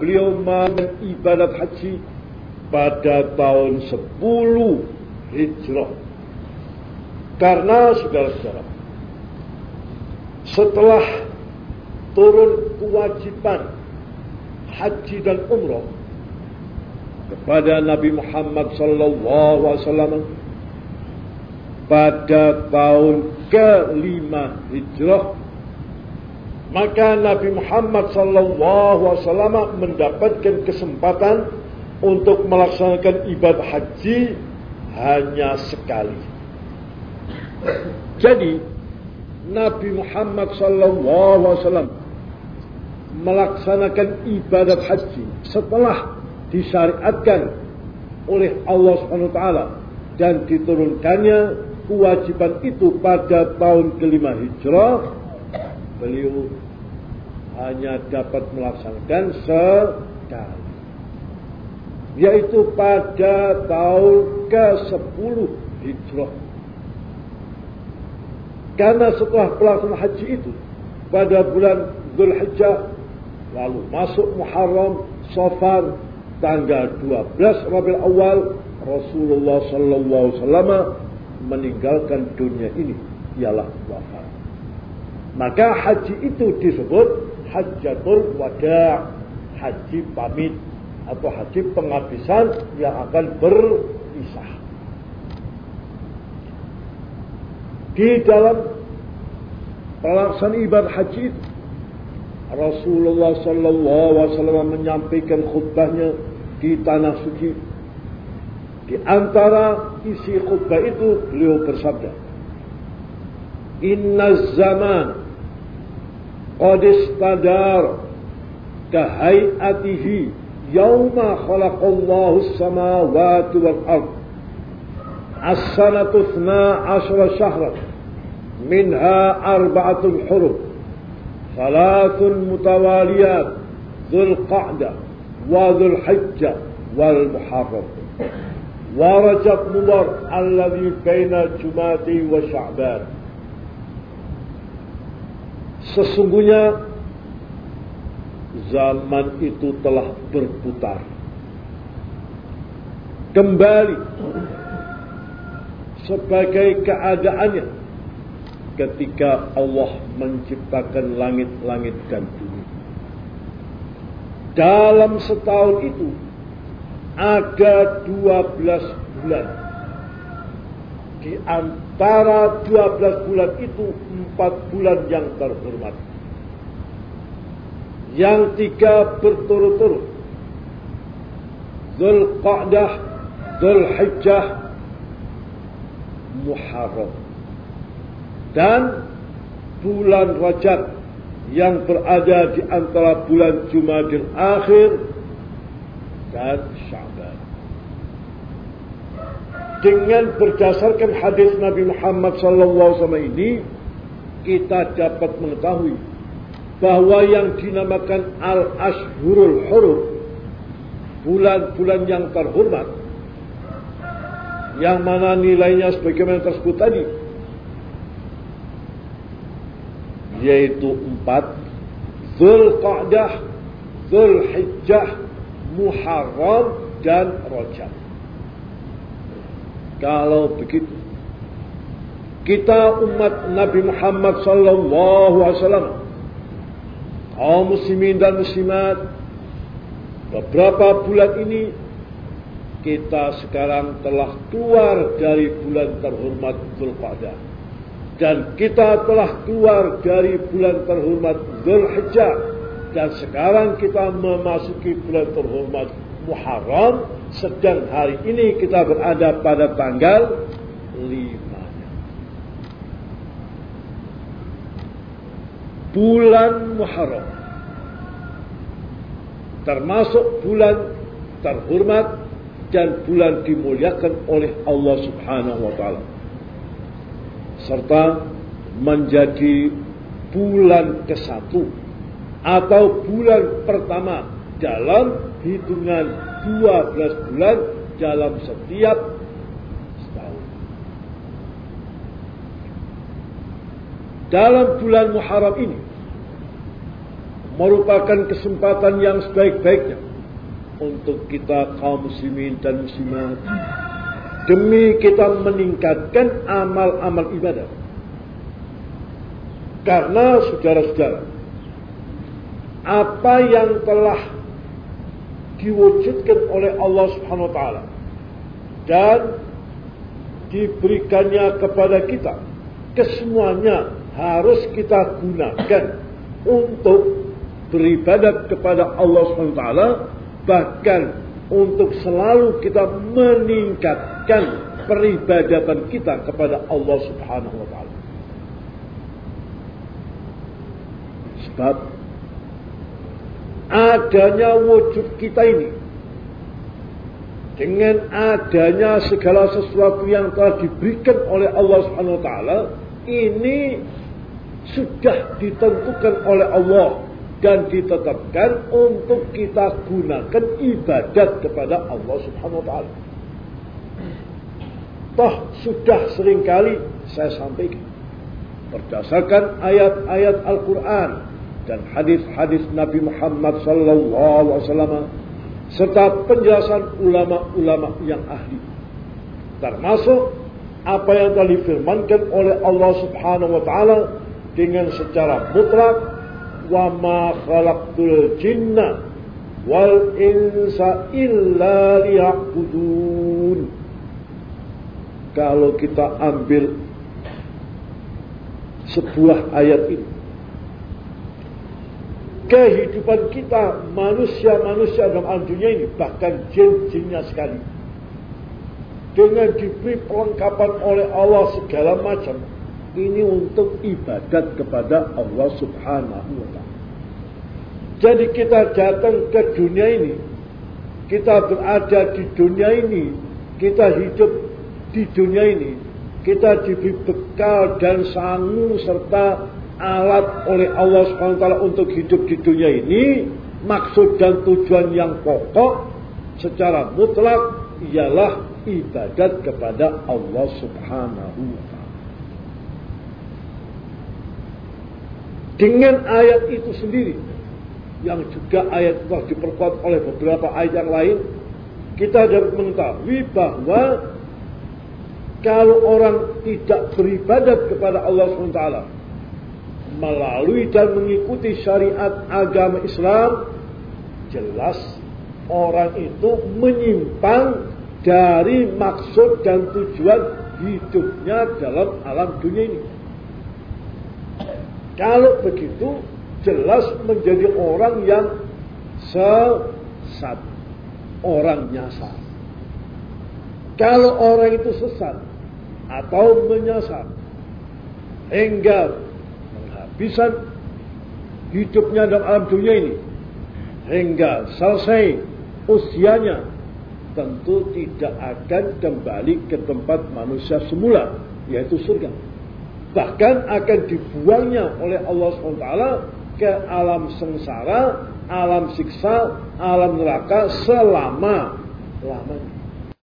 Beliau melakukan ibadat haji pada tahun 10 Hijrah. Karena saudara-saudara, setelah turun kewajiban haji dan umroh kepada Nabi Muhammad wasallam pada tahun kelima hijrah maka Nabi Muhammad wasallam mendapatkan kesempatan untuk melaksanakan ibadah haji hanya sekali. Jadi Nabi Muhammad wasallam melaksanakan ibadat haji setelah disyariatkan oleh Allah Subhanahu taala dan diturunkannya kewajiban itu pada tahun kelima hijrah beliau hanya dapat melaksanakan sekali yaitu pada tahun ke-10 hijrah karena setelah pelaksanaan haji itu pada bulan Zulhijjah lalu masuk Muharram Safar tanggal 12 Rabiul Awal Rasulullah sallallahu meninggalkan dunia ini ialah wafat. Maka haji itu disebut Hajjatul Wada, haji pamit atau haji penghabisan yang akan berpisah. Di dalam pelaksanaan ibadah haji Rasulullah Sallallahu Alaihi Wasallam menyampaikan khutbahnya di tanah suci. Di antara isi khutbah itu beliau bersabda, Inna zaman قد استدار كهيئته يوم خلق الله السماوات والأرض السنة اثنا عشر شهرا منها أربعة حرم ثلاث متواليات ذو القعدة وذو الحجة والمحرم. ورجب مضر الذي بين جمادي وشعبان. Sesungguhnya zaman itu telah berputar. Kembali sebagai keadaannya ketika Allah menciptakan langit-langit dan bumi. Dalam setahun itu ada 12 bulan. Di antara 12 bulan itu empat bulan yang terhormat. Yang tiga berturut-turut. Zulqa'dah, Zulhijjah, Muharram dan bulan Rajab yang berada di antara bulan Jumadil Akhir dan Syaban. Dengan berdasarkan hadis Nabi Muhammad SAW ini, kita dapat mengetahui bahwa yang dinamakan Al-Ashhurul Hurum, bulan-bulan yang terhormat, yang mana nilainya sebagaimana tersebut tadi, yaitu empat Zulqa'dah, Zulhijjah, Muharram dan Rajab. Kalau begitu, kita umat Nabi Muhammad sallallahu alaihi wasallam kaum muslimin dan muslimat beberapa bulan ini kita sekarang telah keluar dari bulan terhormat Zulqa'dah dan kita telah keluar dari bulan terhormat Zulhijjah dan sekarang kita memasuki bulan terhormat Muharram sedang hari ini kita berada pada tanggal 5 bulan Muharram. Termasuk bulan terhormat dan bulan dimuliakan oleh Allah Subhanahu wa taala. Serta menjadi bulan ke-1 atau bulan pertama dalam hitungan 12 bulan dalam setiap setahun. Dalam bulan Muharram ini merupakan kesempatan yang sebaik-baiknya untuk kita kaum muslimin dan muslimat demi kita meningkatkan amal-amal ibadah. Karena saudara-saudara, apa yang telah diwujudkan oleh Allah Subhanahu wa taala dan diberikannya kepada kita kesemuanya harus kita gunakan untuk beribadat kepada Allah SWT bahkan untuk selalu kita meningkatkan peribadatan kita kepada Allah Subhanahu wa taala. Sebab adanya wujud kita ini dengan adanya segala sesuatu yang telah diberikan oleh Allah Subhanahu wa taala ini sudah ditentukan oleh Allah dan ditetapkan untuk kita gunakan ibadat kepada Allah Subhanahu wa taala. Toh sudah sering kali saya sampaikan berdasarkan ayat-ayat Al-Qur'an dan hadis-hadis Nabi Muhammad wasallam serta penjelasan ulama-ulama yang ahli. Termasuk apa yang telah difirmankan oleh Allah Subhanahu wa taala dengan secara mutlak wa ma khalaqtul jinna wal insa illa liya'budun kalau kita ambil sebuah ayat ini kehidupan kita manusia-manusia dalam alam dunia ini bahkan jin-jinnya sekali dengan diberi perlengkapan oleh Allah segala macam ini untuk ibadat kepada Allah Subhanahu wa taala. Jadi kita datang ke dunia ini, kita berada di dunia ini, kita hidup di dunia ini, kita diberi bekal dan sangu serta alat oleh Allah taala untuk hidup di dunia ini, maksud dan tujuan yang pokok secara mutlak ialah ibadat kepada Allah Subhanahu wa taala. Dengan ayat itu sendiri yang juga ayat telah diperkuat oleh beberapa ayat yang lain, kita dapat mengetahui bahwa kalau orang tidak beribadat kepada Allah SWT melalui dan mengikuti syariat agama Islam, jelas orang itu menyimpang dari maksud dan tujuan hidupnya dalam alam dunia ini. Kalau begitu jelas menjadi orang yang sesat, orang nyasar. Kalau orang itu sesat atau menyasar hingga menghabiskan hidupnya dalam alam dunia ini hingga selesai usianya tentu tidak akan kembali ke tempat manusia semula, yaitu surga. Bahkan akan dibuangnya oleh Allah SWT ke alam sengsara, alam siksa, alam neraka selama lamanya.